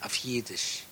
auf Jiddisch.